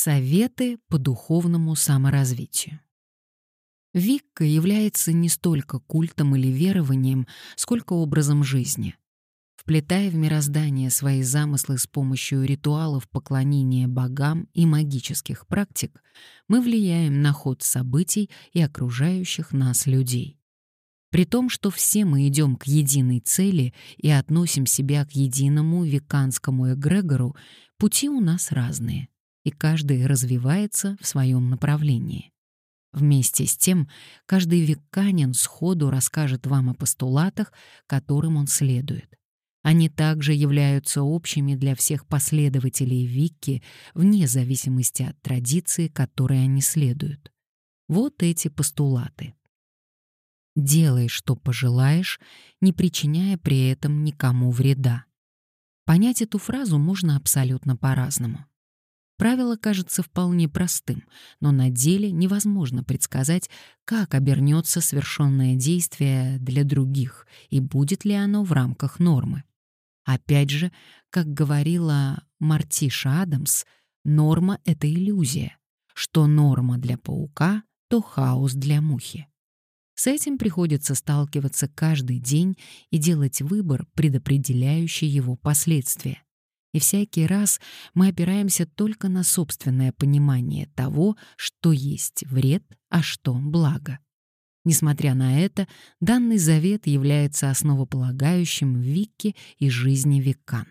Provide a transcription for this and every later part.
Советы по духовному саморазвитию. Викка является не столько культом или верованием, сколько образом жизни. Вплетая в мироздание свои замыслы с помощью ритуалов поклонения богам и магических практик, мы влияем на ход событий и окружающих нас людей. При том, что все мы идем к единой цели и относим себя к единому веканскому эгрегору, пути у нас разные, и каждый развивается в своем направлении. Вместе с тем, каждый веканин сходу расскажет вам о постулатах, которым он следует. Они также являются общими для всех последователей Викки вне зависимости от традиции, которой они следуют. Вот эти постулаты. Делай, что пожелаешь, не причиняя при этом никому вреда. Понять эту фразу можно абсолютно по-разному. Правило кажется вполне простым, но на деле невозможно предсказать, как обернется совершенное действие для других и будет ли оно в рамках нормы. Опять же, как говорила Мартиша Адамс, норма — это иллюзия. Что норма для паука, то хаос для мухи. С этим приходится сталкиваться каждый день и делать выбор, предопределяющий его последствия. И всякий раз мы опираемся только на собственное понимание того, что есть вред, а что благо. Несмотря на это, данный завет является основополагающим в Викке и жизни Виккан.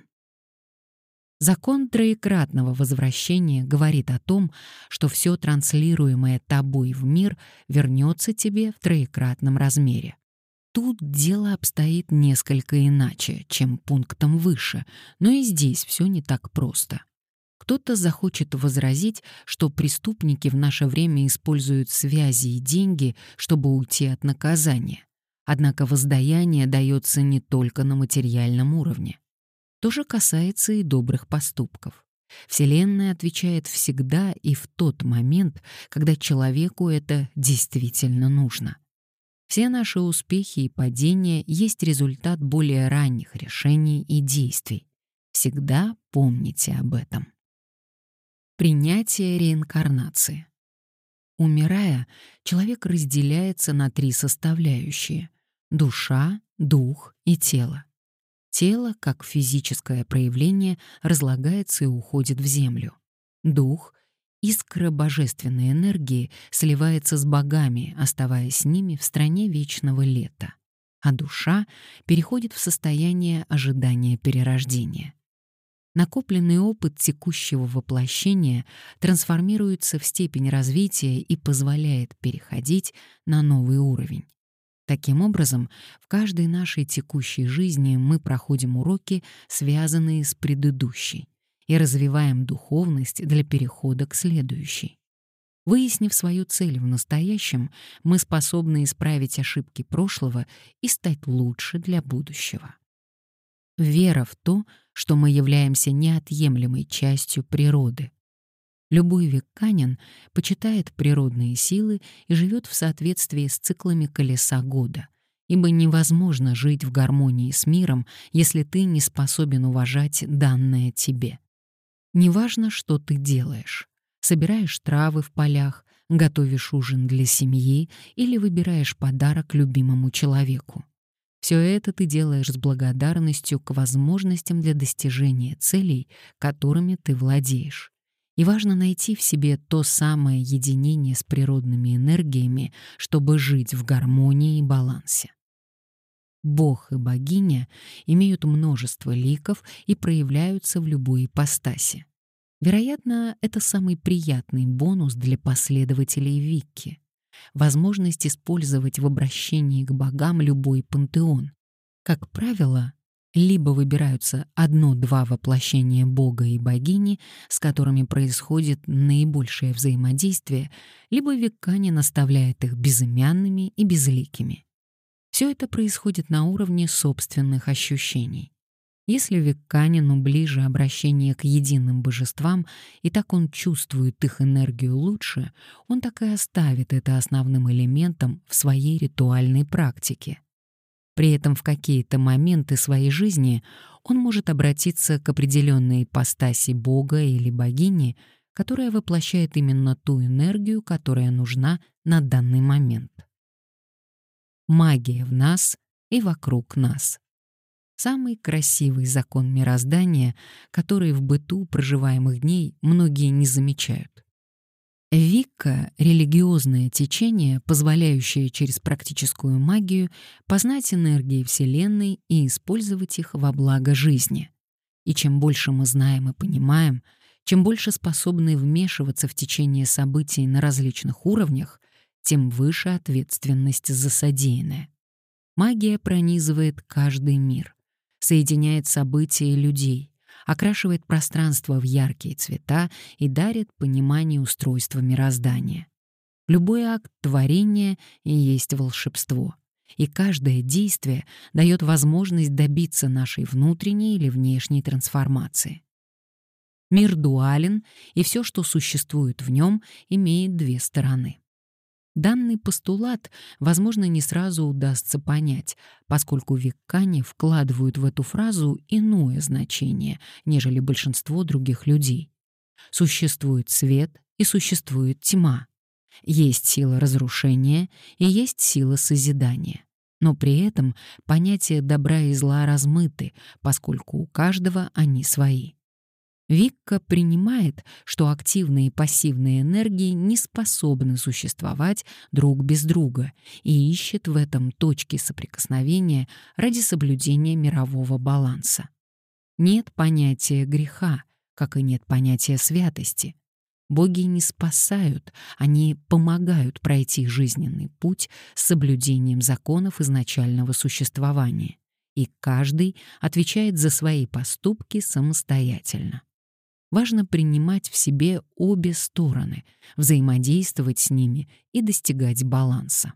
Закон троекратного возвращения говорит о том, что все транслируемое тобой в мир вернется тебе в троекратном размере. Тут дело обстоит несколько иначе, чем пунктом выше, но и здесь все не так просто. Кто-то захочет возразить, что преступники в наше время используют связи и деньги, чтобы уйти от наказания. Однако воздаяние дается не только на материальном уровне. То же касается и добрых поступков. Вселенная отвечает всегда и в тот момент, когда человеку это действительно нужно. Все наши успехи и падения есть результат более ранних решений и действий. Всегда помните об этом. Принятие реинкарнации. Умирая, человек разделяется на три составляющие — душа, дух и тело. Тело, как физическое проявление, разлагается и уходит в землю. Дух Искра божественной энергии сливается с богами, оставаясь с ними в стране вечного лета, а душа переходит в состояние ожидания перерождения. Накопленный опыт текущего воплощения трансформируется в степень развития и позволяет переходить на новый уровень. Таким образом, в каждой нашей текущей жизни мы проходим уроки, связанные с предыдущей и развиваем духовность для перехода к следующей. Выяснив свою цель в настоящем, мы способны исправить ошибки прошлого и стать лучше для будущего. Вера в то, что мы являемся неотъемлемой частью природы. Любой веканин почитает природные силы и живет в соответствии с циклами колеса года, ибо невозможно жить в гармонии с миром, если ты не способен уважать данное тебе. Неважно, что ты делаешь. Собираешь травы в полях, готовишь ужин для семьи или выбираешь подарок любимому человеку. Все это ты делаешь с благодарностью к возможностям для достижения целей, которыми ты владеешь. И важно найти в себе то самое единение с природными энергиями, чтобы жить в гармонии и балансе. Бог и богиня имеют множество ликов и проявляются в любой ипостаси. Вероятно, это самый приятный бонус для последователей Викки. Возможность использовать в обращении к богам любой пантеон. Как правило, либо выбираются одно-два воплощения бога и богини, с которыми происходит наибольшее взаимодействие, либо векане наставляет их безымянными и безликими. Все это происходит на уровне собственных ощущений. Если веканину ближе обращение к единым божествам, и так он чувствует их энергию лучше, он так и оставит это основным элементом в своей ритуальной практике. При этом в какие-то моменты своей жизни он может обратиться к определенной ипостаси бога или богини, которая воплощает именно ту энергию, которая нужна на данный момент. Магия в нас и вокруг нас. Самый красивый закон мироздания, который в быту проживаемых дней многие не замечают. Вика — религиозное течение, позволяющее через практическую магию познать энергии Вселенной и использовать их во благо жизни. И чем больше мы знаем и понимаем, чем больше способны вмешиваться в течение событий на различных уровнях, тем выше ответственность за содеянное. Магия пронизывает каждый мир, соединяет события и людей, окрашивает пространство в яркие цвета и дарит понимание устройства мироздания. Любой акт творения и есть волшебство, и каждое действие дает возможность добиться нашей внутренней или внешней трансформации. Мир дуален, и все, что существует в нем, имеет две стороны. Данный постулат, возможно, не сразу удастся понять, поскольку веккане вкладывают в эту фразу иное значение, нежели большинство других людей. Существует свет и существует тьма. Есть сила разрушения и есть сила созидания. Но при этом понятия добра и зла размыты, поскольку у каждого они свои. Викка принимает, что активные и пассивные энергии не способны существовать друг без друга и ищет в этом точки соприкосновения ради соблюдения мирового баланса. Нет понятия греха, как и нет понятия святости. Боги не спасают, они помогают пройти жизненный путь с соблюдением законов изначального существования, и каждый отвечает за свои поступки самостоятельно. Важно принимать в себе обе стороны, взаимодействовать с ними и достигать баланса.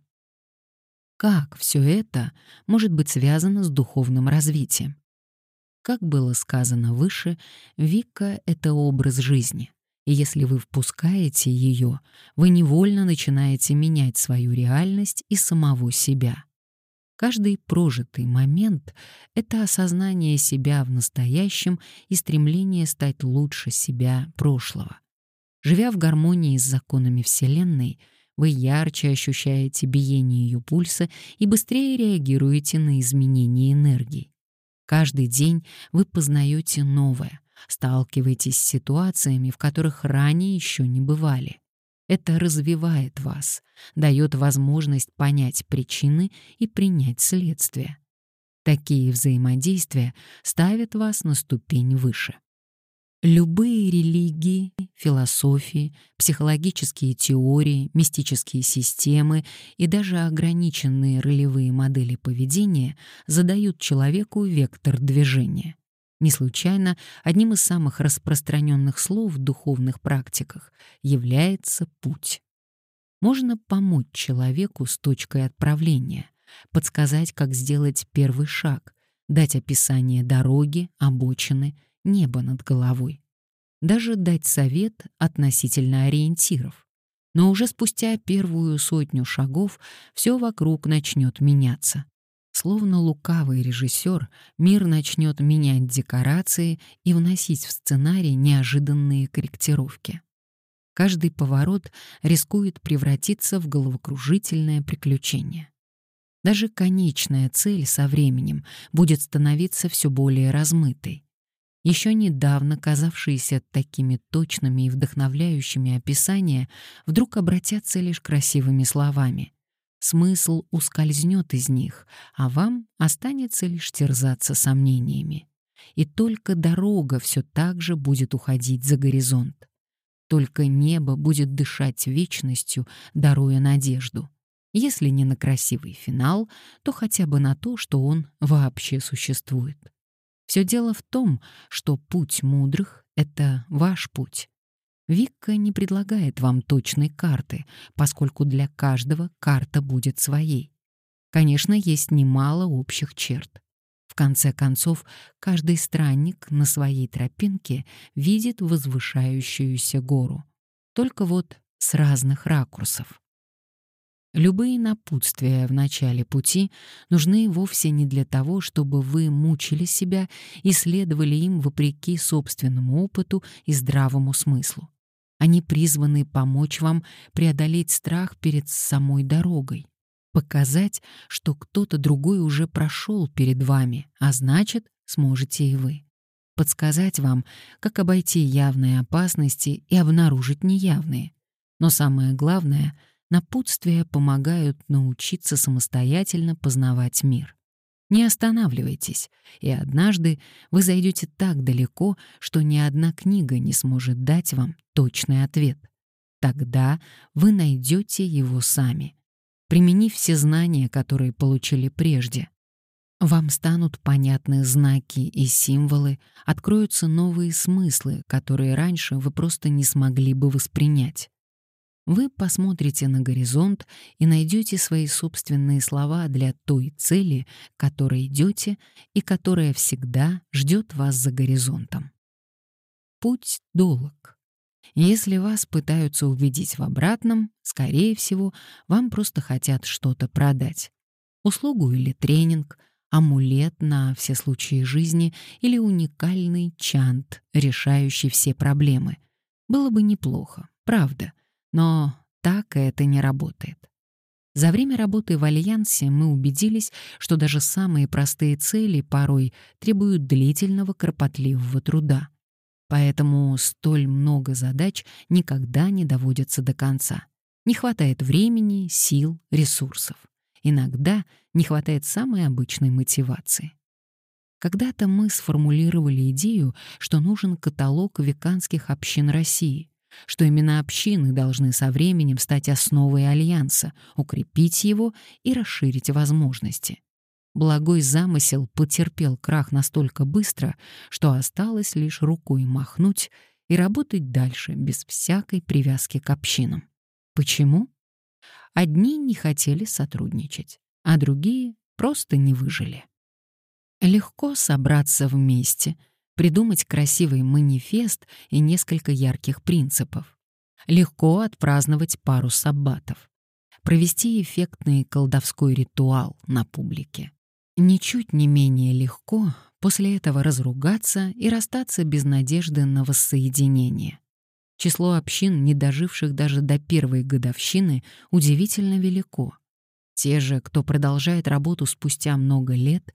Как все это может быть связано с духовным развитием? Как было сказано выше, Вика — это образ жизни, и если вы впускаете ее, вы невольно начинаете менять свою реальность и самого себя. Каждый прожитый момент — это осознание себя в настоящем и стремление стать лучше себя прошлого. Живя в гармонии с законами Вселенной, вы ярче ощущаете биение ее пульса и быстрее реагируете на изменения энергии. Каждый день вы познаете новое, сталкиваетесь с ситуациями, в которых ранее еще не бывали. Это развивает вас, дает возможность понять причины и принять следствие. Такие взаимодействия ставят вас на ступень выше. Любые религии, философии, психологические теории, мистические системы и даже ограниченные ролевые модели поведения задают человеку вектор движения. Не случайно одним из самых распространенных слов в духовных практиках является путь. Можно помочь человеку с точкой отправления, подсказать, как сделать первый шаг, дать описание дороги, обочины, неба над головой. Даже дать совет относительно ориентиров. Но уже спустя первую сотню шагов все вокруг начнет меняться. Словно лукавый режиссер, мир начнет менять декорации и вносить в сценарий неожиданные корректировки. Каждый поворот рискует превратиться в головокружительное приключение. Даже конечная цель со временем будет становиться все более размытой. Еще недавно казавшиеся такими точными и вдохновляющими описания вдруг обратятся лишь красивыми словами смысл ускользнет из них, а вам останется лишь терзаться сомнениями. И только дорога все так же будет уходить за горизонт. Только небо будет дышать вечностью, даруя надежду. Если не на красивый финал, то хотя бы на то, что он вообще существует. Все дело в том, что путь мудрых — это ваш путь, Викка не предлагает вам точной карты, поскольку для каждого карта будет своей. Конечно, есть немало общих черт. В конце концов, каждый странник на своей тропинке видит возвышающуюся гору. Только вот с разных ракурсов. Любые напутствия в начале пути нужны вовсе не для того, чтобы вы мучили себя и следовали им вопреки собственному опыту и здравому смыслу. Они призваны помочь вам преодолеть страх перед самой дорогой, показать, что кто-то другой уже прошел перед вами, а значит, сможете и вы. Подсказать вам, как обойти явные опасности и обнаружить неявные. Но самое главное, напутствия помогают научиться самостоятельно познавать мир. Не останавливайтесь, и однажды вы зайдете так далеко, что ни одна книга не сможет дать вам точный ответ. Тогда вы найдете его сами, применив все знания, которые получили прежде. Вам станут понятны знаки и символы, откроются новые смыслы, которые раньше вы просто не смогли бы воспринять. Вы посмотрите на горизонт и найдете свои собственные слова для той цели, к которой идете и которая всегда ждет вас за горизонтом. Путь долг. Если вас пытаются убедить в обратном, скорее всего, вам просто хотят что-то продать. Услугу или тренинг, амулет на все случаи жизни или уникальный чант, решающий все проблемы. Было бы неплохо, правда — но так это не работает. За время работы в Альянсе мы убедились, что даже самые простые цели порой требуют длительного кропотливого труда. Поэтому столь много задач никогда не доводятся до конца. Не хватает времени, сил, ресурсов. Иногда не хватает самой обычной мотивации. Когда-то мы сформулировали идею, что нужен каталог веканских общин России, что именно общины должны со временем стать основой альянса, укрепить его и расширить возможности. Благой замысел потерпел крах настолько быстро, что осталось лишь рукой махнуть и работать дальше без всякой привязки к общинам. Почему? Одни не хотели сотрудничать, а другие просто не выжили. Легко собраться вместе — придумать красивый манифест и несколько ярких принципов. Легко отпраздновать пару саббатов. Провести эффектный колдовской ритуал на публике. Ничуть не менее легко после этого разругаться и расстаться без надежды на воссоединение. Число общин, не доживших даже до первой годовщины, удивительно велико. Те же, кто продолжает работу спустя много лет,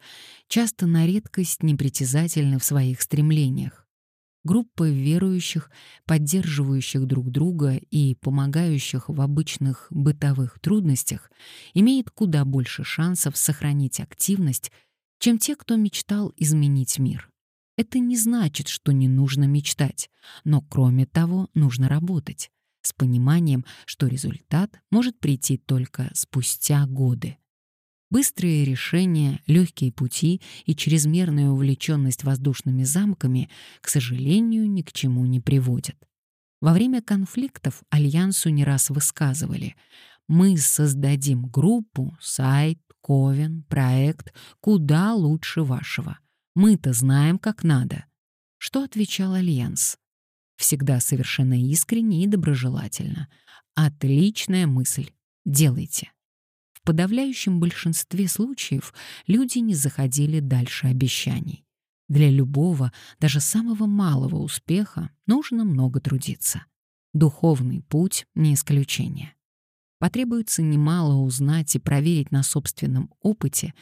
часто на редкость непритязательны в своих стремлениях. Группы верующих, поддерживающих друг друга и помогающих в обычных бытовых трудностях, имеет куда больше шансов сохранить активность, чем те, кто мечтал изменить мир. Это не значит, что не нужно мечтать, но кроме того нужно работать с пониманием, что результат может прийти только спустя годы. Быстрые решения, легкие пути и чрезмерная увлеченность воздушными замками, к сожалению, ни к чему не приводят. Во время конфликтов Альянсу не раз высказывали «Мы создадим группу, сайт, ковен, проект куда лучше вашего. Мы-то знаем, как надо». Что отвечал Альянс? Всегда совершенно искренне и доброжелательно. Отличная мысль. Делайте. В подавляющем большинстве случаев люди не заходили дальше обещаний. Для любого, даже самого малого успеха нужно много трудиться. Духовный путь — не исключение. Потребуется немало узнать и проверить на собственном опыте,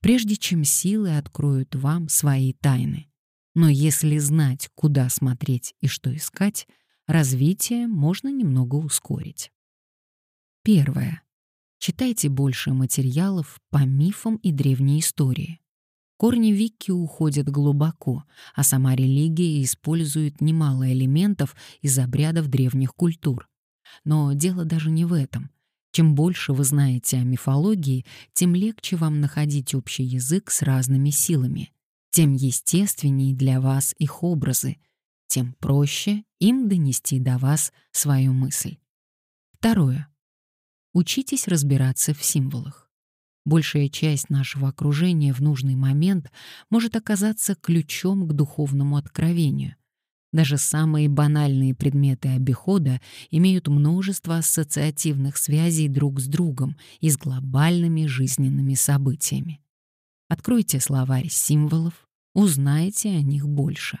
прежде чем силы откроют вам свои тайны. Но если знать, куда смотреть и что искать, развитие можно немного ускорить. Первое. Читайте больше материалов по мифам и древней истории. Корни Вики уходят глубоко, а сама религия использует немало элементов из обрядов древних культур. Но дело даже не в этом. Чем больше вы знаете о мифологии, тем легче вам находить общий язык с разными силами тем естественнее для вас их образы, тем проще им донести до вас свою мысль. Второе. Учитесь разбираться в символах. Большая часть нашего окружения в нужный момент может оказаться ключом к духовному откровению. Даже самые банальные предметы обихода имеют множество ассоциативных связей друг с другом и с глобальными жизненными событиями. Откройте словарь символов, узнайте о них больше.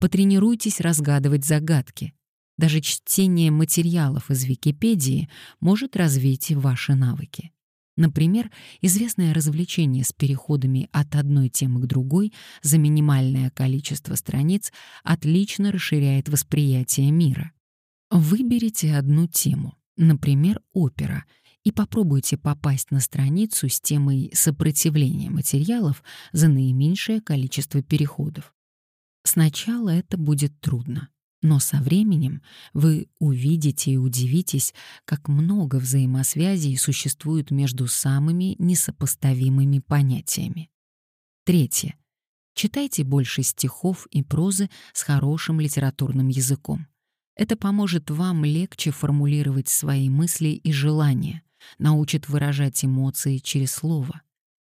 Потренируйтесь разгадывать загадки. Даже чтение материалов из Википедии может развить ваши навыки. Например, известное развлечение с переходами от одной темы к другой за минимальное количество страниц отлично расширяет восприятие мира. Выберите одну тему, например, опера, и попробуйте попасть на страницу с темой сопротивления материалов за наименьшее количество переходов. Сначала это будет трудно. Но со временем вы увидите и удивитесь, как много взаимосвязей существует между самыми несопоставимыми понятиями. Третье. Читайте больше стихов и прозы с хорошим литературным языком. Это поможет вам легче формулировать свои мысли и желания, научит выражать эмоции через слово,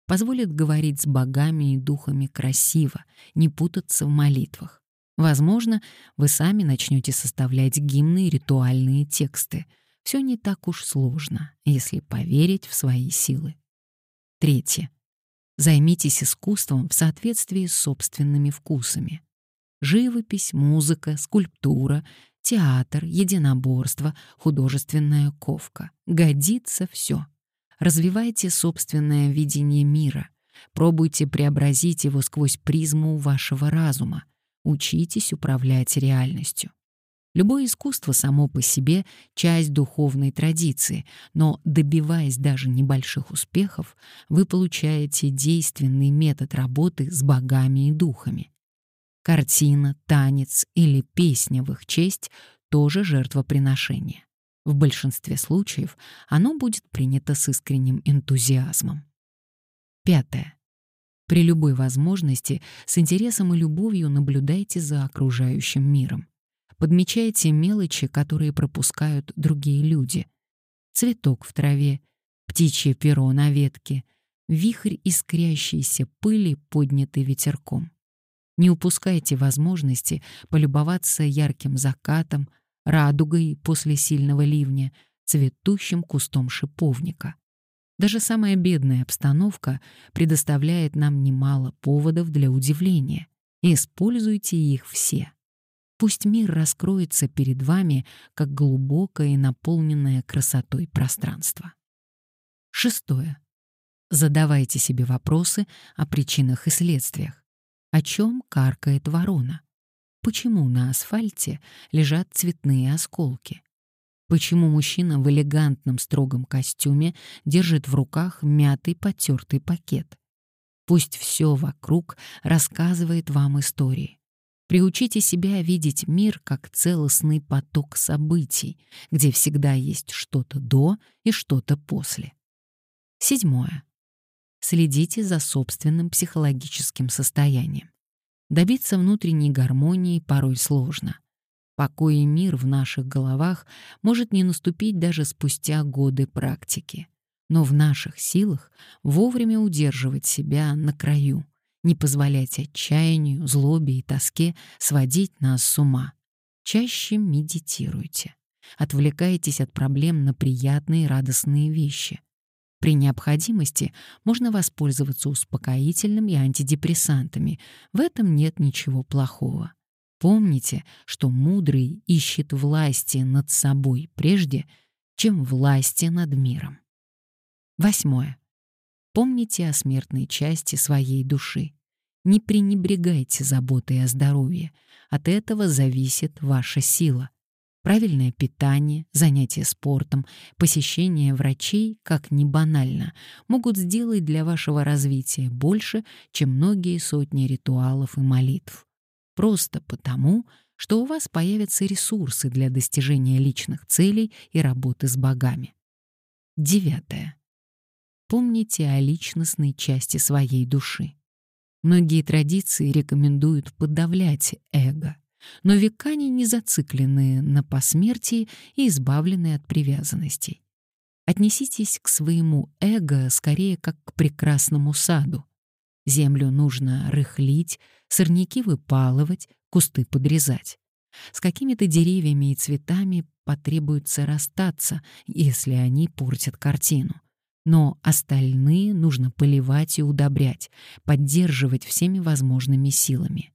позволит говорить с богами и духами красиво, не путаться в молитвах. Возможно, вы сами начнете составлять гимны и ритуальные тексты. Все не так уж сложно, если поверить в свои силы. Третье. Займитесь искусством в соответствии с собственными вкусами. Живопись, музыка, скульптура, театр, единоборство, художественная ковка. Годится все. Развивайте собственное видение мира. Пробуйте преобразить его сквозь призму вашего разума. Учитесь управлять реальностью. Любое искусство само по себе — часть духовной традиции, но, добиваясь даже небольших успехов, вы получаете действенный метод работы с богами и духами. Картина, танец или песня в их честь — тоже жертвоприношение. В большинстве случаев оно будет принято с искренним энтузиазмом. Пятое. При любой возможности с интересом и любовью наблюдайте за окружающим миром. Подмечайте мелочи, которые пропускают другие люди. Цветок в траве, птичье перо на ветке, вихрь искрящейся пыли, поднятый ветерком. Не упускайте возможности полюбоваться ярким закатом, радугой после сильного ливня, цветущим кустом шиповника. Даже самая бедная обстановка предоставляет нам немало поводов для удивления. Используйте их все. Пусть мир раскроется перед вами, как глубокое и наполненное красотой пространство. Шестое. Задавайте себе вопросы о причинах и следствиях. О чем каркает ворона? Почему на асфальте лежат цветные осколки? Почему мужчина в элегантном строгом костюме держит в руках мятый потертый пакет? Пусть все вокруг рассказывает вам истории. Приучите себя видеть мир как целостный поток событий, где всегда есть что-то до и что-то после. Седьмое. Следите за собственным психологическим состоянием. Добиться внутренней гармонии порой сложно. Покой и мир в наших головах может не наступить даже спустя годы практики. Но в наших силах вовремя удерживать себя на краю, не позволять отчаянию, злобе и тоске сводить нас с ума. Чаще медитируйте. Отвлекайтесь от проблем на приятные радостные вещи. При необходимости можно воспользоваться успокоительным и антидепрессантами. В этом нет ничего плохого. Помните, что мудрый ищет власти над собой прежде, чем власти над миром. Восьмое. Помните о смертной части своей души. Не пренебрегайте заботой о здоровье. От этого зависит ваша сила. Правильное питание, занятие спортом, посещение врачей, как ни банально, могут сделать для вашего развития больше, чем многие сотни ритуалов и молитв. Просто потому, что у вас появятся ресурсы для достижения личных целей и работы с богами. Девятое. Помните о личностной части своей души. Многие традиции рекомендуют подавлять эго, но векане не зациклены на посмертии и избавлены от привязанностей. Отнеситесь к своему эго скорее как к прекрасному саду. Землю нужно рыхлить, сорняки выпалывать, кусты подрезать. С какими-то деревьями и цветами потребуется расстаться, если они портят картину. Но остальные нужно поливать и удобрять, поддерживать всеми возможными силами.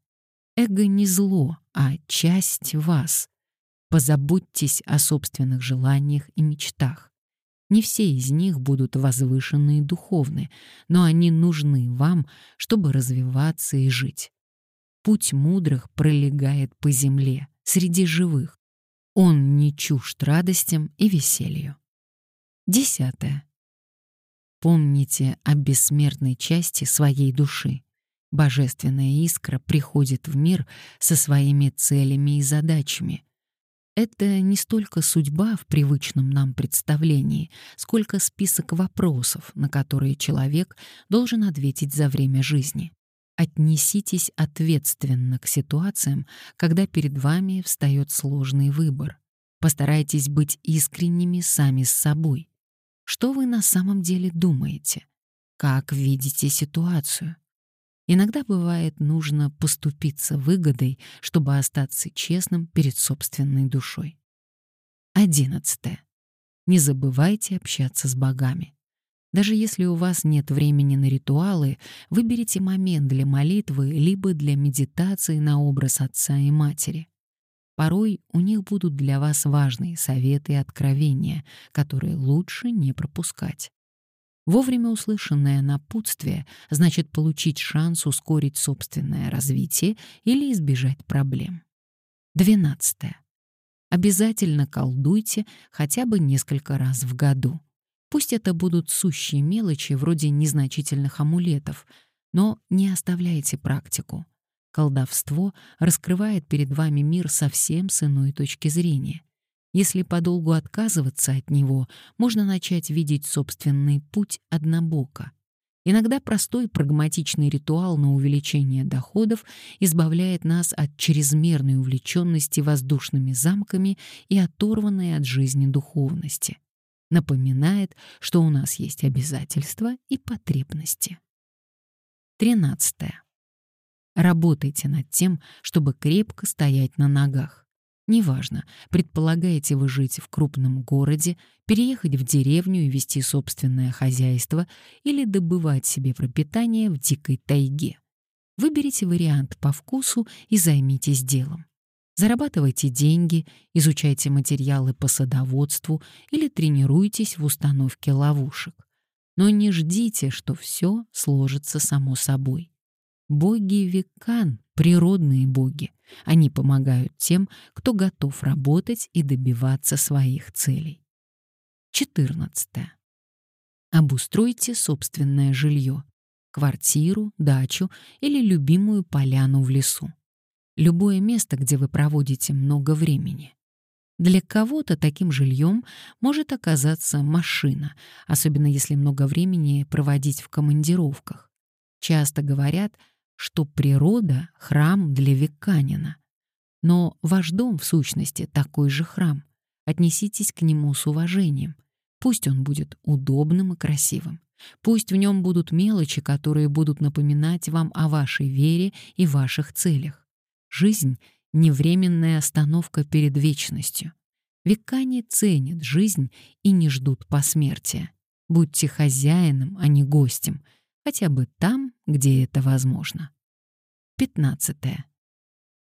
Эго не зло, а часть вас. Позаботьтесь о собственных желаниях и мечтах. Не все из них будут возвышенные и духовны, но они нужны вам, чтобы развиваться и жить. Путь мудрых пролегает по земле, среди живых. Он не чужд радостям и веселью. Десятое. Помните о бессмертной части своей души. Божественная искра приходит в мир со своими целями и задачами, это не столько судьба в привычном нам представлении, сколько список вопросов, на которые человек должен ответить за время жизни. Отнеситесь ответственно к ситуациям, когда перед вами встает сложный выбор. Постарайтесь быть искренними сами с собой. Что вы на самом деле думаете? Как видите ситуацию? Иногда бывает нужно поступиться выгодой, чтобы остаться честным перед собственной душой. 11. Не забывайте общаться с богами. Даже если у вас нет времени на ритуалы, выберите момент для молитвы либо для медитации на образ отца и матери. Порой у них будут для вас важные советы и откровения, которые лучше не пропускать. Вовремя услышанное напутствие значит получить шанс ускорить собственное развитие или избежать проблем. 12. Обязательно колдуйте хотя бы несколько раз в году. Пусть это будут сущие мелочи вроде незначительных амулетов, но не оставляйте практику. Колдовство раскрывает перед вами мир совсем с иной точки зрения. Если подолгу отказываться от него, можно начать видеть собственный путь однобоко. Иногда простой прагматичный ритуал на увеличение доходов избавляет нас от чрезмерной увлеченности воздушными замками и оторванной от жизни духовности. Напоминает, что у нас есть обязательства и потребности. 13. Работайте над тем, чтобы крепко стоять на ногах. Неважно, предполагаете вы жить в крупном городе, переехать в деревню и вести собственное хозяйство или добывать себе пропитание в дикой тайге. Выберите вариант по вкусу и займитесь делом. Зарабатывайте деньги, изучайте материалы по садоводству или тренируйтесь в установке ловушек. Но не ждите, что все сложится само собой. Боги Викан — природные боги. Они помогают тем, кто готов работать и добиваться своих целей. 14. Обустройте собственное жилье. Квартиру, дачу или любимую поляну в лесу. Любое место, где вы проводите много времени. Для кого-то таким жильем может оказаться машина, особенно если много времени проводить в командировках. Часто говорят — что природа — храм для веканина. Но ваш дом, в сущности, такой же храм. Отнеситесь к нему с уважением. Пусть он будет удобным и красивым. Пусть в нем будут мелочи, которые будут напоминать вам о вашей вере и ваших целях. Жизнь — не временная остановка перед вечностью. Векане ценят жизнь и не ждут посмертия. Будьте хозяином, а не гостем — хотя бы там, где это возможно. 15.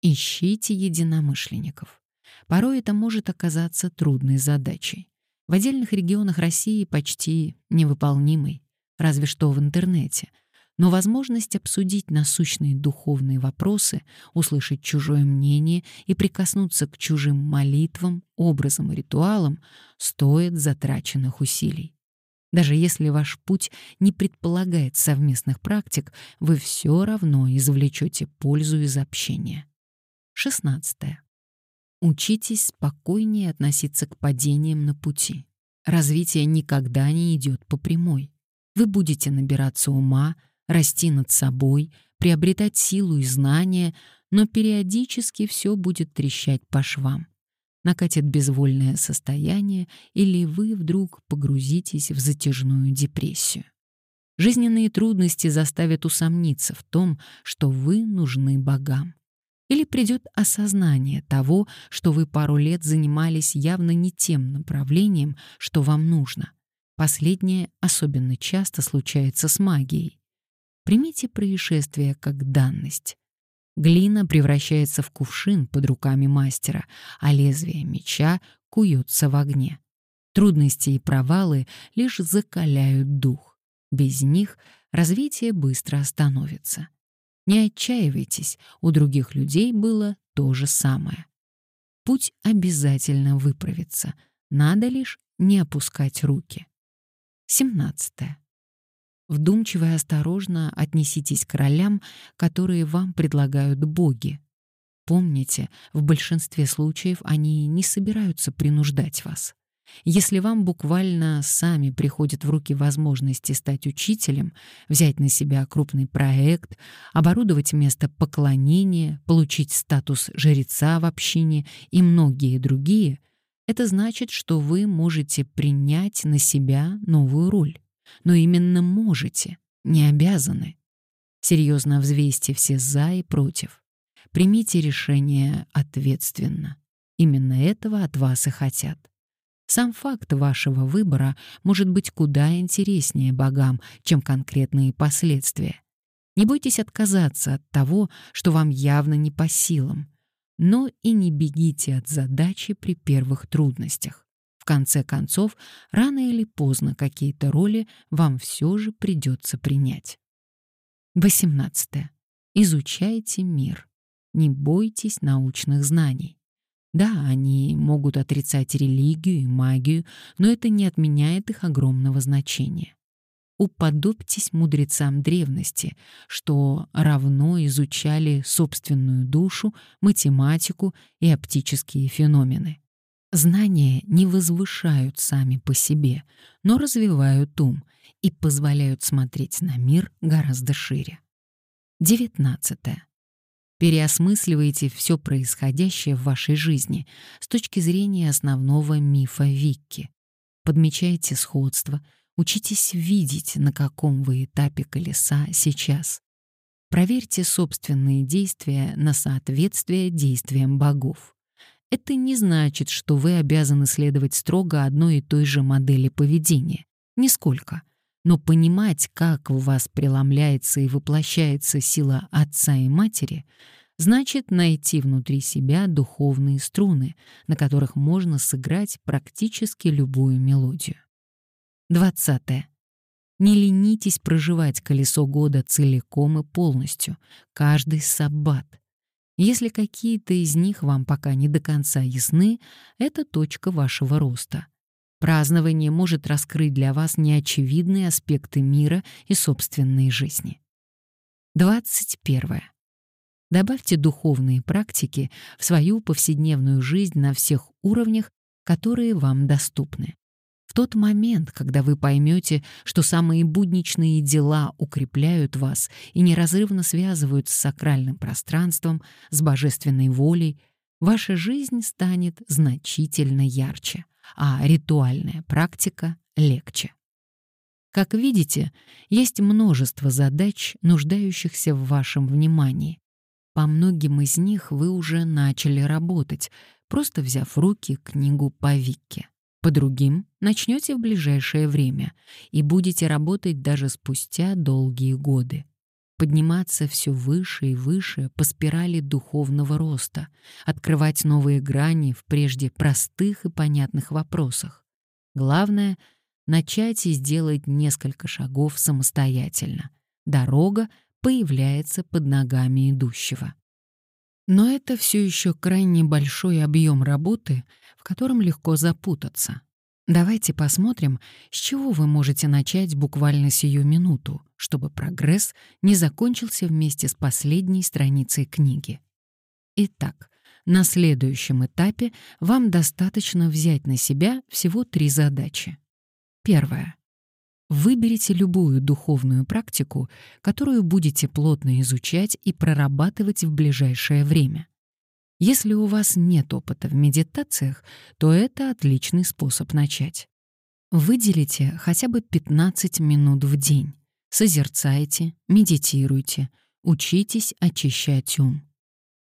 Ищите единомышленников. Порой это может оказаться трудной задачей. В отдельных регионах России почти невыполнимой, разве что в интернете. Но возможность обсудить насущные духовные вопросы, услышать чужое мнение и прикоснуться к чужим молитвам, образам и ритуалам стоит затраченных усилий. Даже если ваш путь не предполагает совместных практик, вы все равно извлечете пользу из общения. 16. Учитесь спокойнее относиться к падениям на пути. Развитие никогда не идет по прямой. Вы будете набираться ума, расти над собой, приобретать силу и знания, но периодически все будет трещать по швам накатит безвольное состояние или вы вдруг погрузитесь в затяжную депрессию. Жизненные трудности заставят усомниться в том, что вы нужны богам. Или придет осознание того, что вы пару лет занимались явно не тем направлением, что вам нужно. Последнее особенно часто случается с магией. Примите происшествие как данность. Глина превращается в кувшин под руками мастера, а лезвие меча куется в огне. Трудности и провалы лишь закаляют дух. Без них развитие быстро остановится. Не отчаивайтесь, у других людей было то же самое. Путь обязательно выправится, надо лишь не опускать руки. 17. Вдумчиво и осторожно отнеситесь к ролям, которые вам предлагают боги. Помните, в большинстве случаев они не собираются принуждать вас. Если вам буквально сами приходят в руки возможности стать учителем, взять на себя крупный проект, оборудовать место поклонения, получить статус жреца в общине и многие другие, это значит, что вы можете принять на себя новую роль. Но именно можете, не обязаны. Серьезно взвесьте все «за» и «против». Примите решение ответственно. Именно этого от вас и хотят. Сам факт вашего выбора может быть куда интереснее богам, чем конкретные последствия. Не бойтесь отказаться от того, что вам явно не по силам, но и не бегите от задачи при первых трудностях. В конце концов, рано или поздно какие-то роли вам все же придется принять. 18. Изучайте мир. Не бойтесь научных знаний. Да, они могут отрицать религию и магию, но это не отменяет их огромного значения. Уподобьтесь мудрецам древности, что равно изучали собственную душу, математику и оптические феномены. Знания не возвышают сами по себе, но развивают ум и позволяют смотреть на мир гораздо шире. 19. Переосмысливайте все происходящее в вашей жизни с точки зрения основного мифа Викки. Подмечайте сходство, учитесь видеть, на каком вы этапе колеса сейчас. Проверьте собственные действия на соответствие действиям богов. Это не значит, что вы обязаны следовать строго одной и той же модели поведения. Нисколько. Но понимать, как в вас преломляется и воплощается сила отца и матери, значит найти внутри себя духовные струны, на которых можно сыграть практически любую мелодию. 20. Не ленитесь проживать колесо года целиком и полностью, каждый саббат. Если какие-то из них вам пока не до конца ясны, это точка вашего роста. Празднование может раскрыть для вас неочевидные аспекты мира и собственной жизни. 21. Добавьте духовные практики в свою повседневную жизнь на всех уровнях, которые вам доступны. В тот момент, когда вы поймете, что самые будничные дела укрепляют вас и неразрывно связывают с сакральным пространством, с божественной волей, ваша жизнь станет значительно ярче а ритуальная практика легче. Как видите, есть множество задач, нуждающихся в вашем внимании. По многим из них вы уже начали работать, просто взяв в руки книгу по Вике. По другим начнете в ближайшее время и будете работать даже спустя долгие годы подниматься все выше и выше по спирали духовного роста, открывать новые грани в прежде простых и понятных вопросах. Главное — начать и сделать несколько шагов самостоятельно. Дорога появляется под ногами идущего. Но это все еще крайне большой объем работы, в котором легко запутаться. Давайте посмотрим, с чего вы можете начать буквально сию минуту, чтобы прогресс не закончился вместе с последней страницей книги. Итак, на следующем этапе вам достаточно взять на себя всего три задачи. Первая. Выберите любую духовную практику, которую будете плотно изучать и прорабатывать в ближайшее время. Если у вас нет опыта в медитациях, то это отличный способ начать. Выделите хотя бы 15 минут в день. Созерцайте, медитируйте, учитесь очищать ум.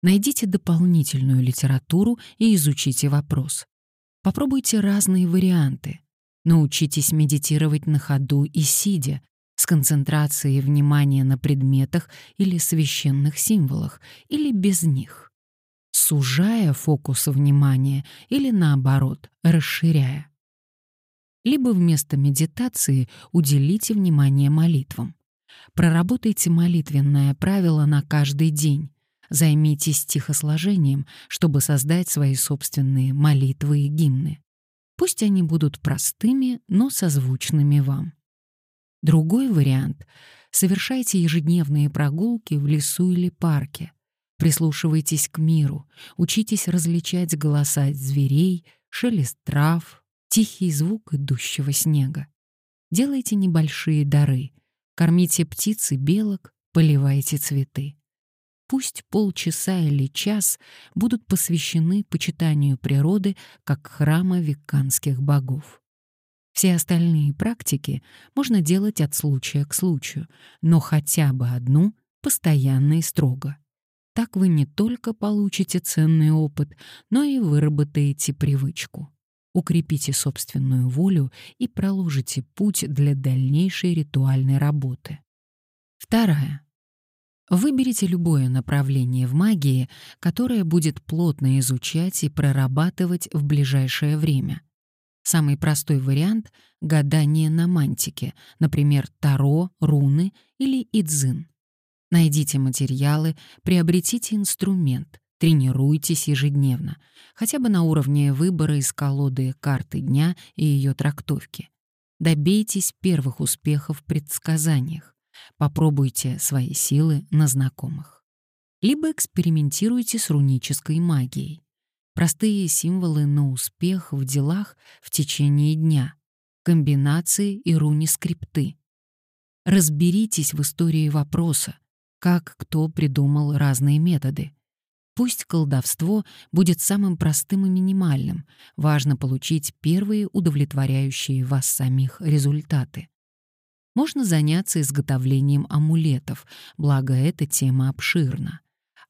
Найдите дополнительную литературу и изучите вопрос. Попробуйте разные варианты. Научитесь медитировать на ходу и сидя, с концентрацией внимания на предметах или священных символах, или без них, сужая фокус внимания или наоборот, расширяя. Либо вместо медитации уделите внимание молитвам. Проработайте молитвенное правило на каждый день. Займитесь стихосложением, чтобы создать свои собственные молитвы и гимны. Пусть они будут простыми, но созвучными вам. Другой вариант — совершайте ежедневные прогулки в лесу или парке. Прислушивайтесь к миру, учитесь различать голоса зверей, шелест трав, тихий звук идущего снега. Делайте небольшие дары, кормите птиц и белок, поливайте цветы. Пусть полчаса или час будут посвящены почитанию природы как храма веканских богов. Все остальные практики можно делать от случая к случаю, но хотя бы одну постоянно и строго. Так вы не только получите ценный опыт, но и выработаете привычку. Укрепите собственную волю и проложите путь для дальнейшей ритуальной работы. Вторая. Выберите любое направление в магии, которое будет плотно изучать и прорабатывать в ближайшее время. Самый простой вариант — гадание на мантике, например, таро, руны или идзин. Найдите материалы, приобретите инструмент, тренируйтесь ежедневно, хотя бы на уровне выбора из колоды карты дня и ее трактовки. Добейтесь первых успехов в предсказаниях. Попробуйте свои силы на знакомых. Либо экспериментируйте с рунической магией простые символы на успех в делах в течение дня, комбинации и руни-скрипты. Разберитесь в истории вопроса, как кто придумал разные методы. Пусть колдовство будет самым простым и минимальным, важно получить первые удовлетворяющие вас самих результаты. Можно заняться изготовлением амулетов, благо эта тема обширна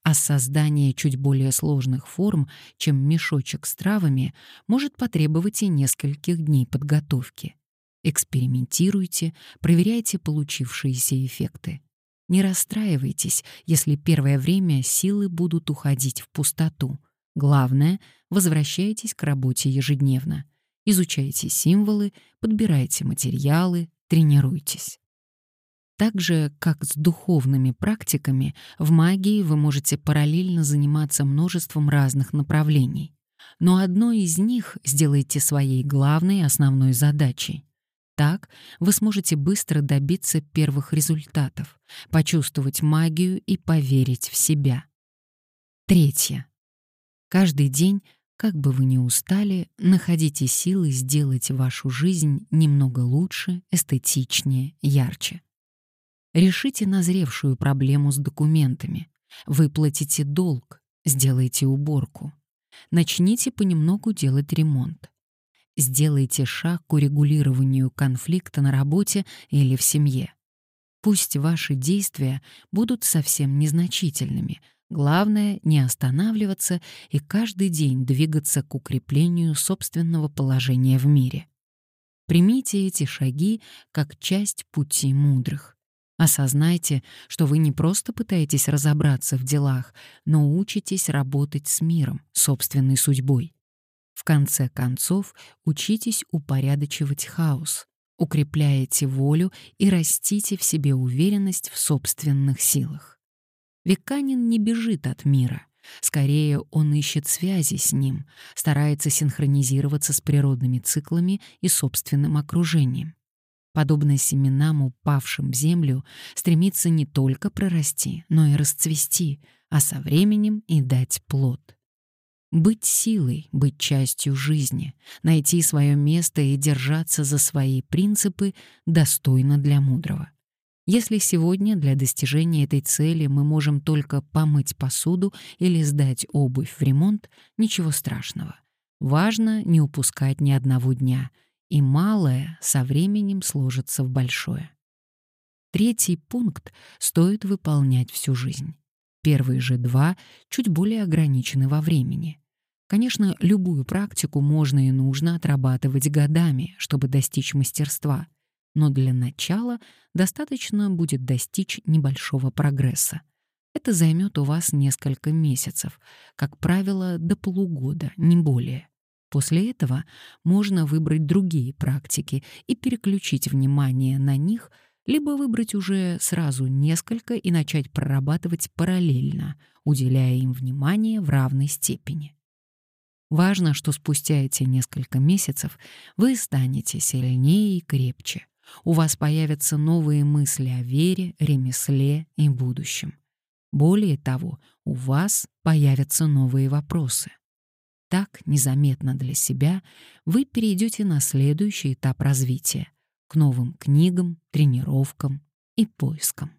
а создание чуть более сложных форм, чем мешочек с травами, может потребовать и нескольких дней подготовки. Экспериментируйте, проверяйте получившиеся эффекты. Не расстраивайтесь, если первое время силы будут уходить в пустоту. Главное — возвращайтесь к работе ежедневно. Изучайте символы, подбирайте материалы, тренируйтесь. Так же, как с духовными практиками, в магии вы можете параллельно заниматься множеством разных направлений. Но одно из них сделайте своей главной основной задачей. Так вы сможете быстро добиться первых результатов, почувствовать магию и поверить в себя. Третье. Каждый день, как бы вы ни устали, находите силы сделать вашу жизнь немного лучше, эстетичнее, ярче. Решите назревшую проблему с документами. Выплатите долг, сделайте уборку. Начните понемногу делать ремонт. Сделайте шаг к урегулированию конфликта на работе или в семье. Пусть ваши действия будут совсем незначительными. Главное — не останавливаться и каждый день двигаться к укреплению собственного положения в мире. Примите эти шаги как часть пути мудрых. Осознайте, что вы не просто пытаетесь разобраться в делах, но учитесь работать с миром, собственной судьбой. В конце концов, учитесь упорядочивать хаос, укрепляете волю и растите в себе уверенность в собственных силах. Веканин не бежит от мира. Скорее, он ищет связи с ним, старается синхронизироваться с природными циклами и собственным окружением подобно семенам, упавшим в землю, стремится не только прорасти, но и расцвести, а со временем и дать плод. Быть силой, быть частью жизни, найти свое место и держаться за свои принципы достойно для мудрого. Если сегодня для достижения этой цели мы можем только помыть посуду или сдать обувь в ремонт, ничего страшного. Важно не упускать ни одного дня — и малое со временем сложится в большое. Третий пункт стоит выполнять всю жизнь. Первые же два чуть более ограничены во времени. Конечно, любую практику можно и нужно отрабатывать годами, чтобы достичь мастерства. Но для начала достаточно будет достичь небольшого прогресса. Это займет у вас несколько месяцев, как правило, до полугода, не более. После этого можно выбрать другие практики и переключить внимание на них, либо выбрать уже сразу несколько и начать прорабатывать параллельно, уделяя им внимание в равной степени. Важно, что спустя эти несколько месяцев вы станете сильнее и крепче. У вас появятся новые мысли о вере, ремесле и будущем. Более того, у вас появятся новые вопросы. Так, незаметно для себя, вы перейдете на следующий этап развития — к новым книгам, тренировкам и поискам.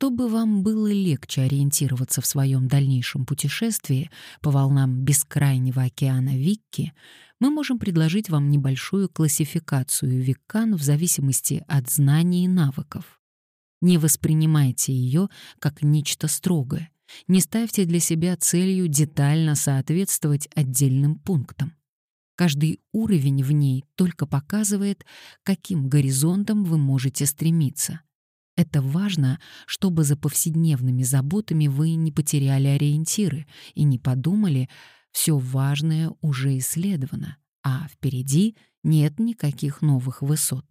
Чтобы вам было легче ориентироваться в своем дальнейшем путешествии по волнам бескрайнего океана Викки, мы можем предложить вам небольшую классификацию Виккан в зависимости от знаний и навыков. Не воспринимайте ее как нечто строгое, не ставьте для себя целью детально соответствовать отдельным пунктам. Каждый уровень в ней только показывает, каким горизонтом вы можете стремиться. Это важно, чтобы за повседневными заботами вы не потеряли ориентиры и не подумали, все важное уже исследовано, а впереди нет никаких новых высот.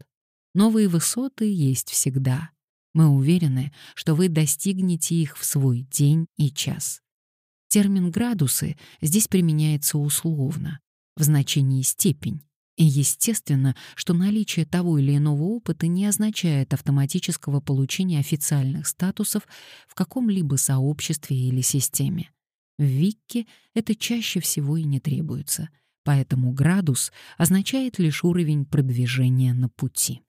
Новые высоты есть всегда, мы уверены, что вы достигнете их в свой день и час. Термин «градусы» здесь применяется условно, в значении «степень». И естественно, что наличие того или иного опыта не означает автоматического получения официальных статусов в каком-либо сообществе или системе. В Викке это чаще всего и не требуется, поэтому градус означает лишь уровень продвижения на пути.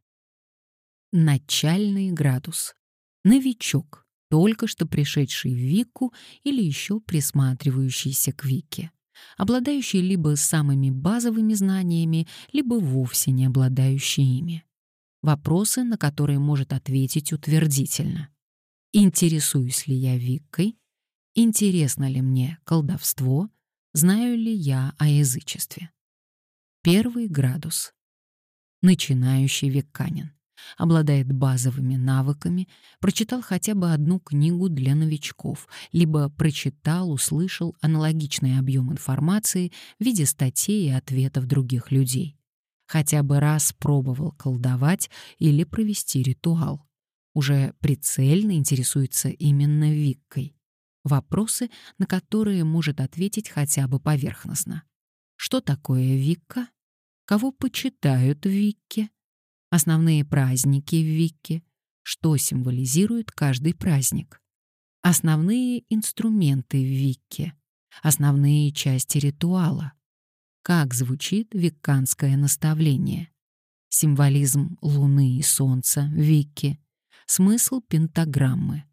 Начальный градус. Новичок, только что пришедший в Вику или еще присматривающийся к Вике, обладающий либо самыми базовыми знаниями, либо вовсе не обладающий ими. Вопросы, на которые может ответить утвердительно. Интересуюсь ли я Виккой? Интересно ли мне колдовство? Знаю ли я о язычестве? Первый градус. Начинающий викканин обладает базовыми навыками, прочитал хотя бы одну книгу для новичков, либо прочитал, услышал аналогичный объем информации в виде статей и ответов других людей. Хотя бы раз пробовал колдовать или провести ритуал. Уже прицельно интересуется именно Виккой. Вопросы, на которые может ответить хотя бы поверхностно. Что такое Викка? Кого почитают в Викке? Основные праздники в Викке, что символизирует каждый праздник. Основные инструменты в Викке, основные части ритуала. Как звучит викканское наставление. Символизм Луны и Солнца в Викке, смысл пентаграммы.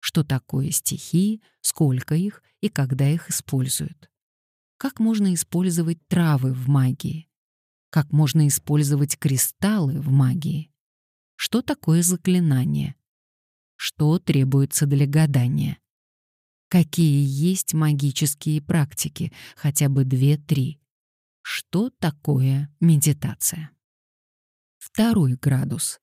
Что такое стихии, сколько их и когда их используют. Как можно использовать травы в магии? Как можно использовать кристаллы в магии. Что такое заклинание? Что требуется для гадания? Какие есть магические практики, хотя бы две-три? Что такое медитация? Второй градус.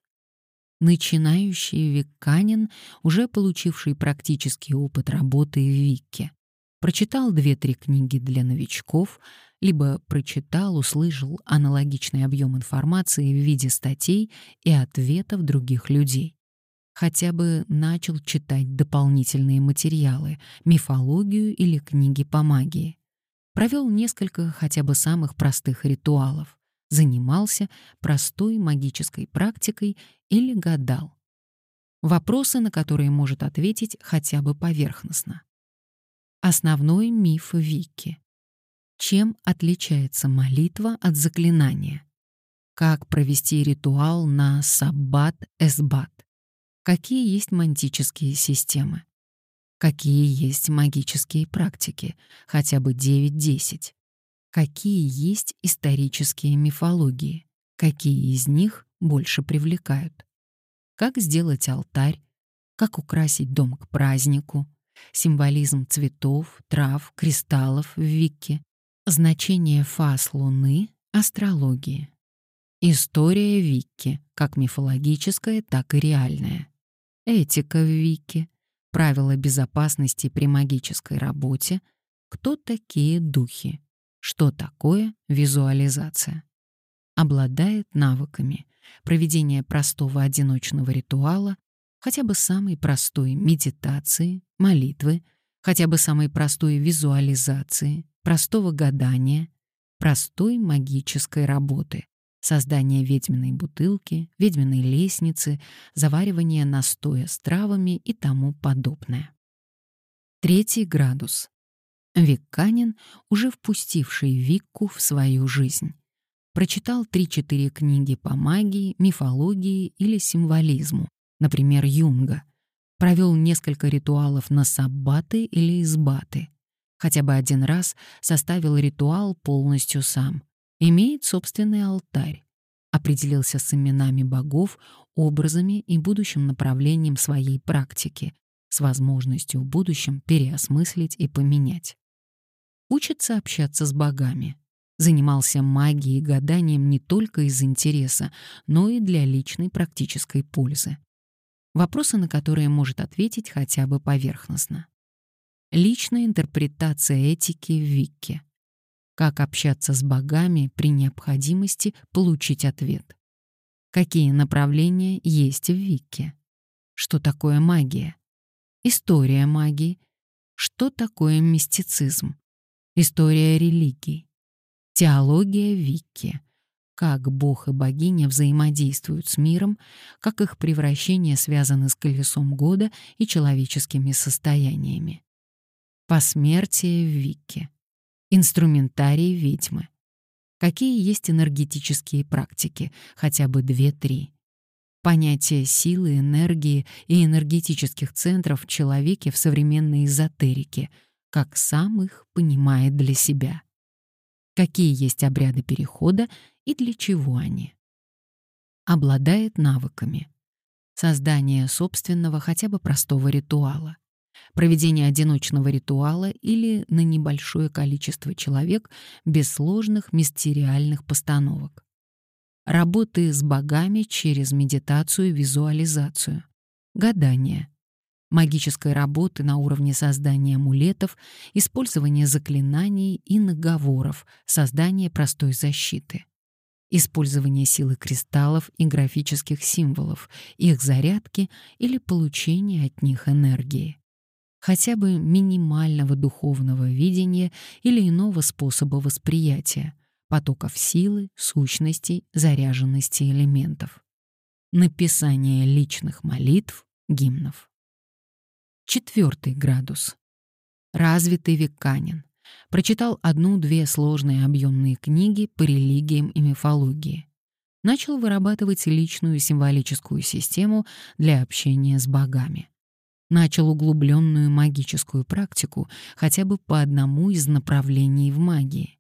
Начинающий викканин, уже получивший практический опыт работы в Викке, прочитал две-три книги для новичков, либо прочитал, услышал аналогичный объем информации в виде статей и ответов других людей. Хотя бы начал читать дополнительные материалы, мифологию или книги по магии. Провел несколько хотя бы самых простых ритуалов, занимался простой магической практикой или гадал. Вопросы, на которые может ответить хотя бы поверхностно. Основной миф Вики. Чем отличается молитва от заклинания? Как провести ритуал на саббат-эсбат? Какие есть мантические системы? Какие есть магические практики, хотя бы 9-10? Какие есть исторические мифологии? Какие из них больше привлекают? Как сделать алтарь? Как украсить дом к празднику? Символизм цветов, трав, кристаллов в Викке, значение фаз Луны, астрологии. История Викки, как мифологическая, так и реальная. Этика в Викке, правила безопасности при магической работе, кто такие духи, что такое визуализация. Обладает навыками проведения простого одиночного ритуала, хотя бы самой простой медитации, молитвы, хотя бы самой простой визуализации, простого гадания, простой магической работы, создания ведьминой бутылки, ведьминой лестницы, заваривание настоя с травами и тому подобное. Третий градус. Викканин, уже впустивший Викку в свою жизнь. Прочитал 3-4 книги по магии, мифологии или символизму, например, Юнга. Провел несколько ритуалов на саббаты или избаты. Хотя бы один раз составил ритуал полностью сам — имеет собственный алтарь, определился с именами богов, образами и будущим направлением своей практики, с возможностью в будущем переосмыслить и поменять. Учится общаться с богами. Занимался магией и гаданием не только из интереса, но и для личной практической пользы. Вопросы, на которые может ответить хотя бы поверхностно. Личная интерпретация этики в Викке — как общаться с богами при необходимости получить ответ. Какие направления есть в Вике? Что такое магия? История магии. Что такое мистицизм? История религий. Теология Викки. Как бог и богиня взаимодействуют с миром, как их превращения связаны с колесом года и человеческими состояниями. Посмертие в Викке. Инструментарий ведьмы. Какие есть энергетические практики, хотя бы две-три. Понятие силы, энергии и энергетических центров в человеке в современной эзотерике, как сам их понимает для себя. Какие есть обряды перехода и для чего они. Обладает навыками. Создание собственного хотя бы простого ритуала проведение одиночного ритуала или на небольшое количество человек без сложных мистериальных постановок. Работы с богами через медитацию и визуализацию. Гадание. Магической работы на уровне создания амулетов, использования заклинаний и наговоров, создания простой защиты использование силы кристаллов и графических символов, их зарядки или получения от них энергии хотя бы минимального духовного видения или иного способа восприятия, потоков силы, сущностей, заряженности элементов. Написание личных молитв, гимнов. Четвертый градус. Развитый веканин. Прочитал одну-две сложные объемные книги по религиям и мифологии. Начал вырабатывать личную символическую систему для общения с богами начал углубленную магическую практику хотя бы по одному из направлений в магии.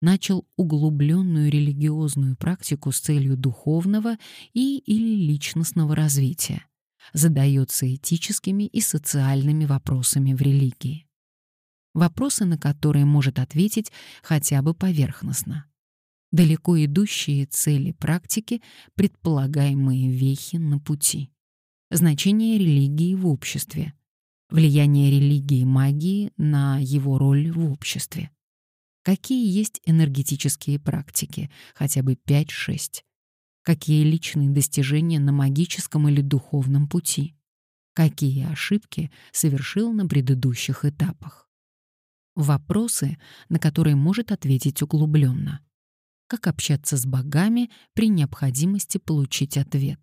Начал углубленную религиозную практику с целью духовного и или личностного развития. Задается этическими и социальными вопросами в религии. Вопросы, на которые может ответить хотя бы поверхностно. Далеко идущие цели практики, предполагаемые вехи на пути значение религии в обществе, влияние религии магии на его роль в обществе. Какие есть энергетические практики, хотя бы 5-6? Какие личные достижения на магическом или духовном пути? Какие ошибки совершил на предыдущих этапах? Вопросы, на которые может ответить углубленно. Как общаться с богами при необходимости получить ответ?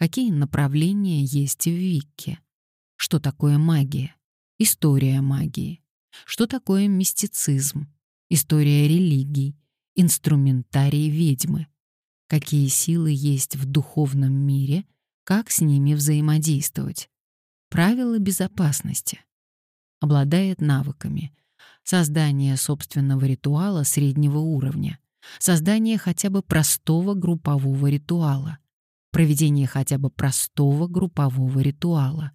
какие направления есть в Викке, что такое магия, история магии, что такое мистицизм, история религий, инструментарий ведьмы, какие силы есть в духовном мире, как с ними взаимодействовать, правила безопасности, обладает навыками, создание собственного ритуала среднего уровня, создание хотя бы простого группового ритуала, проведение хотя бы простого группового ритуала,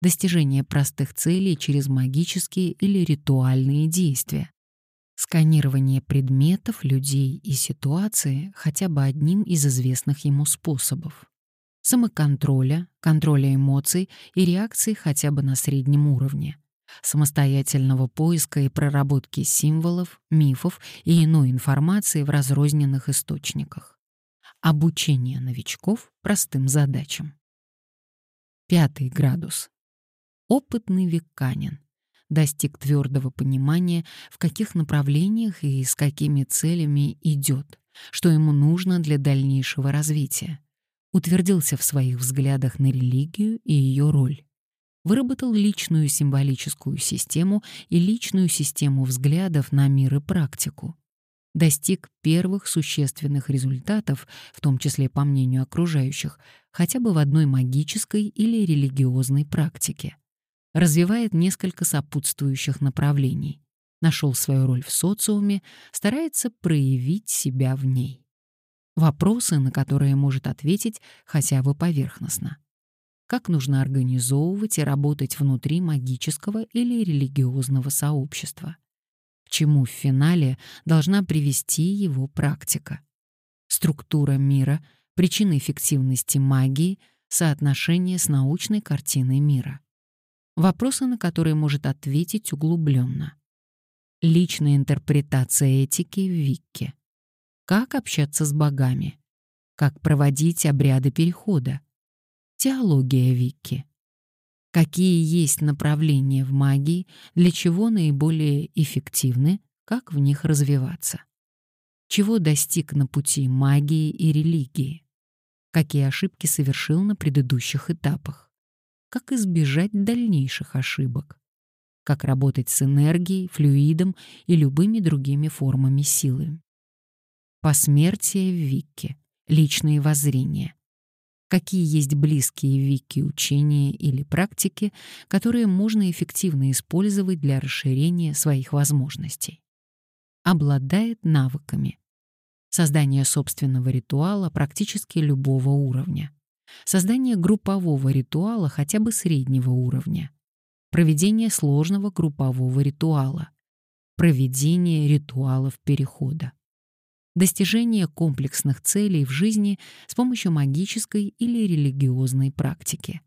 достижение простых целей через магические или ритуальные действия, Сканирование предметов, людей и ситуации хотя бы одним из известных ему способов. Самоконтроля, контроля эмоций и реакций хотя бы на среднем уровне. Самостоятельного поиска и проработки символов, мифов и иной информации в разрозненных источниках. Обучение новичков простым задачам. Пятый градус. Опытный веканин достиг твердого понимания, в каких направлениях и с какими целями идет, что ему нужно для дальнейшего развития, утвердился в своих взглядах на религию и ее роль, выработал личную символическую систему и личную систему взглядов на мир и практику, достиг первых существенных результатов, в том числе по мнению окружающих, хотя бы в одной магической или религиозной практике, развивает несколько сопутствующих направлений, нашел свою роль в социуме, старается проявить себя в ней. Вопросы, на которые может ответить хотя бы поверхностно. Как нужно организовывать и работать внутри магического или религиозного сообщества? К чему в финале должна привести его практика? Структура мира, причины эффективности магии, соотношение с научной картиной мира. Вопросы, на которые может ответить углубленно. Личная интерпретация этики в. Как общаться с богами? Как проводить обряды перехода? Теология Викки. Какие есть направления в магии, для чего наиболее эффективны, как в них развиваться? Чего достиг на пути магии и религии? Какие ошибки совершил на предыдущих этапах? как избежать дальнейших ошибок, как работать с энергией, флюидом и любыми другими формами силы. Посмертие в Викке, личные воззрения. Какие есть близкие Викке учения или практики, которые можно эффективно использовать для расширения своих возможностей. Обладает навыками. Создание собственного ритуала практически любого уровня создание группового ритуала хотя бы среднего уровня, проведение сложного группового ритуала, проведение ритуалов перехода, достижение комплексных целей в жизни с помощью магической или религиозной практики,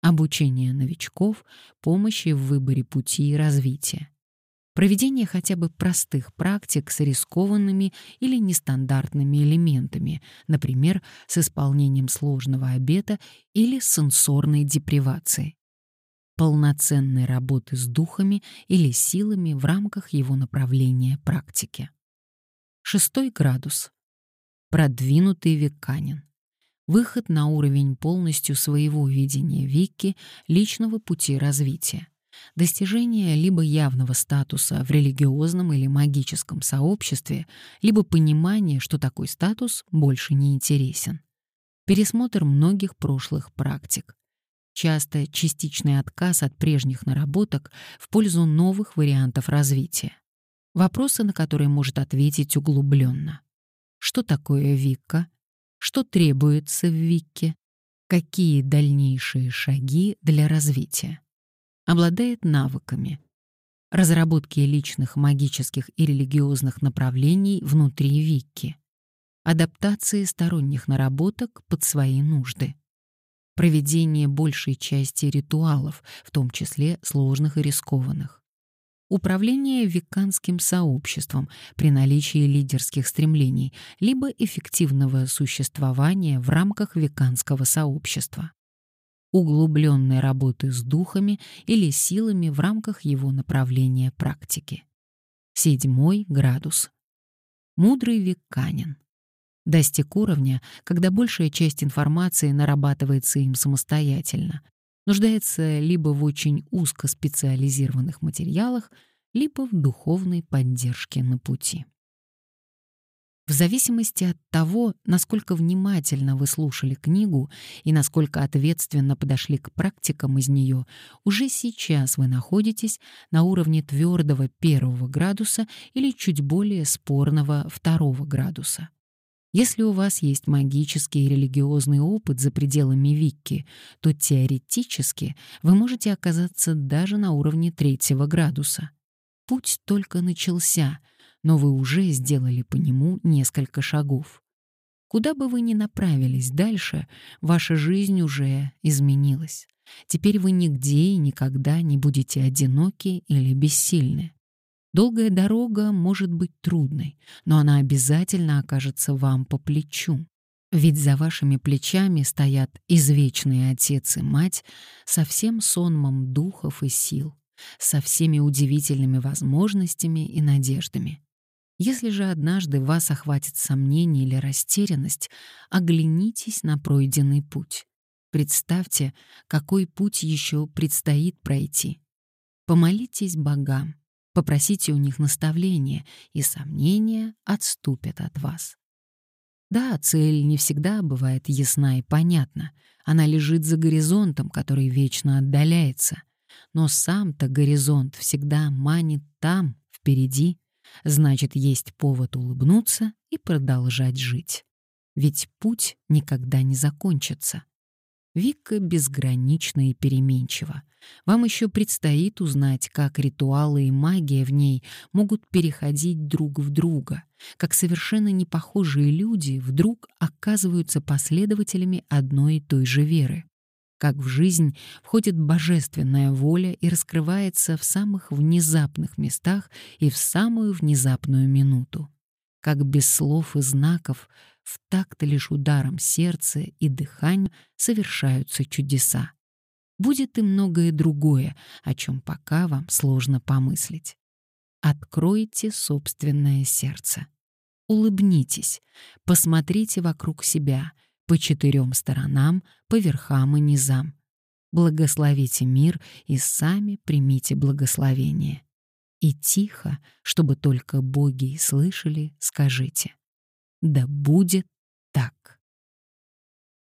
обучение новичков, помощи в выборе пути и развития, Проведение хотя бы простых практик с рискованными или нестандартными элементами, например, с исполнением сложного обета или сенсорной депривацией. Полноценной работы с духами или силами в рамках его направления практики. Шестой градус. Продвинутый веканин. Выход на уровень полностью своего видения Вики личного пути развития Достижение либо явного статуса в религиозном или магическом сообществе, либо понимание, что такой статус больше не интересен. Пересмотр многих прошлых практик. Часто частичный отказ от прежних наработок в пользу новых вариантов развития. Вопросы, на которые может ответить углубленно. Что такое Викка? Что требуется в Викке? Какие дальнейшие шаги для развития? обладает навыками разработки личных магических и религиозных направлений внутри Викки, адаптации сторонних наработок под свои нужды, проведение большей части ритуалов, в том числе сложных и рискованных, управление веканским сообществом при наличии лидерских стремлений либо эффективного существования в рамках веканского сообщества углубленной работы с духами или силами в рамках его направления практики. Седьмой градус. Мудрый веканин. Достиг уровня, когда большая часть информации нарабатывается им самостоятельно, нуждается либо в очень узкоспециализированных материалах, либо в духовной поддержке на пути. В зависимости от того, насколько внимательно вы слушали книгу и насколько ответственно подошли к практикам из нее, уже сейчас вы находитесь на уровне твердого первого градуса или чуть более спорного второго градуса. Если у вас есть магический и религиозный опыт за пределами Викки, то теоретически вы можете оказаться даже на уровне третьего градуса. Путь только начался — но вы уже сделали по нему несколько шагов. Куда бы вы ни направились дальше, ваша жизнь уже изменилась. Теперь вы нигде и никогда не будете одиноки или бессильны. Долгая дорога может быть трудной, но она обязательно окажется вам по плечу. Ведь за вашими плечами стоят извечные отец и мать со всем сонмом духов и сил, со всеми удивительными возможностями и надеждами. Если же однажды вас охватит сомнение или растерянность, оглянитесь на пройденный путь. Представьте, какой путь еще предстоит пройти. Помолитесь богам, попросите у них наставления, и сомнения отступят от вас. Да, цель не всегда бывает ясна и понятна. Она лежит за горизонтом, который вечно отдаляется. Но сам-то горизонт всегда манит там, впереди. Значит, есть повод улыбнуться и продолжать жить. Ведь путь никогда не закончится. Вика безгранична и переменчива. Вам еще предстоит узнать, как ритуалы и магия в ней могут переходить друг в друга, как совершенно непохожие люди вдруг оказываются последователями одной и той же веры, как в жизнь входит божественная воля и раскрывается в самых внезапных местах и в самую внезапную минуту, как без слов и знаков в такт лишь ударом сердца и дыхания совершаются чудеса. Будет и многое другое, о чем пока вам сложно помыслить. Откройте собственное сердце. Улыбнитесь, посмотрите вокруг себя, по четырем сторонам, по верхам и низам. Благословите мир и сами примите благословение. И тихо, чтобы только боги слышали, скажите — да будет так.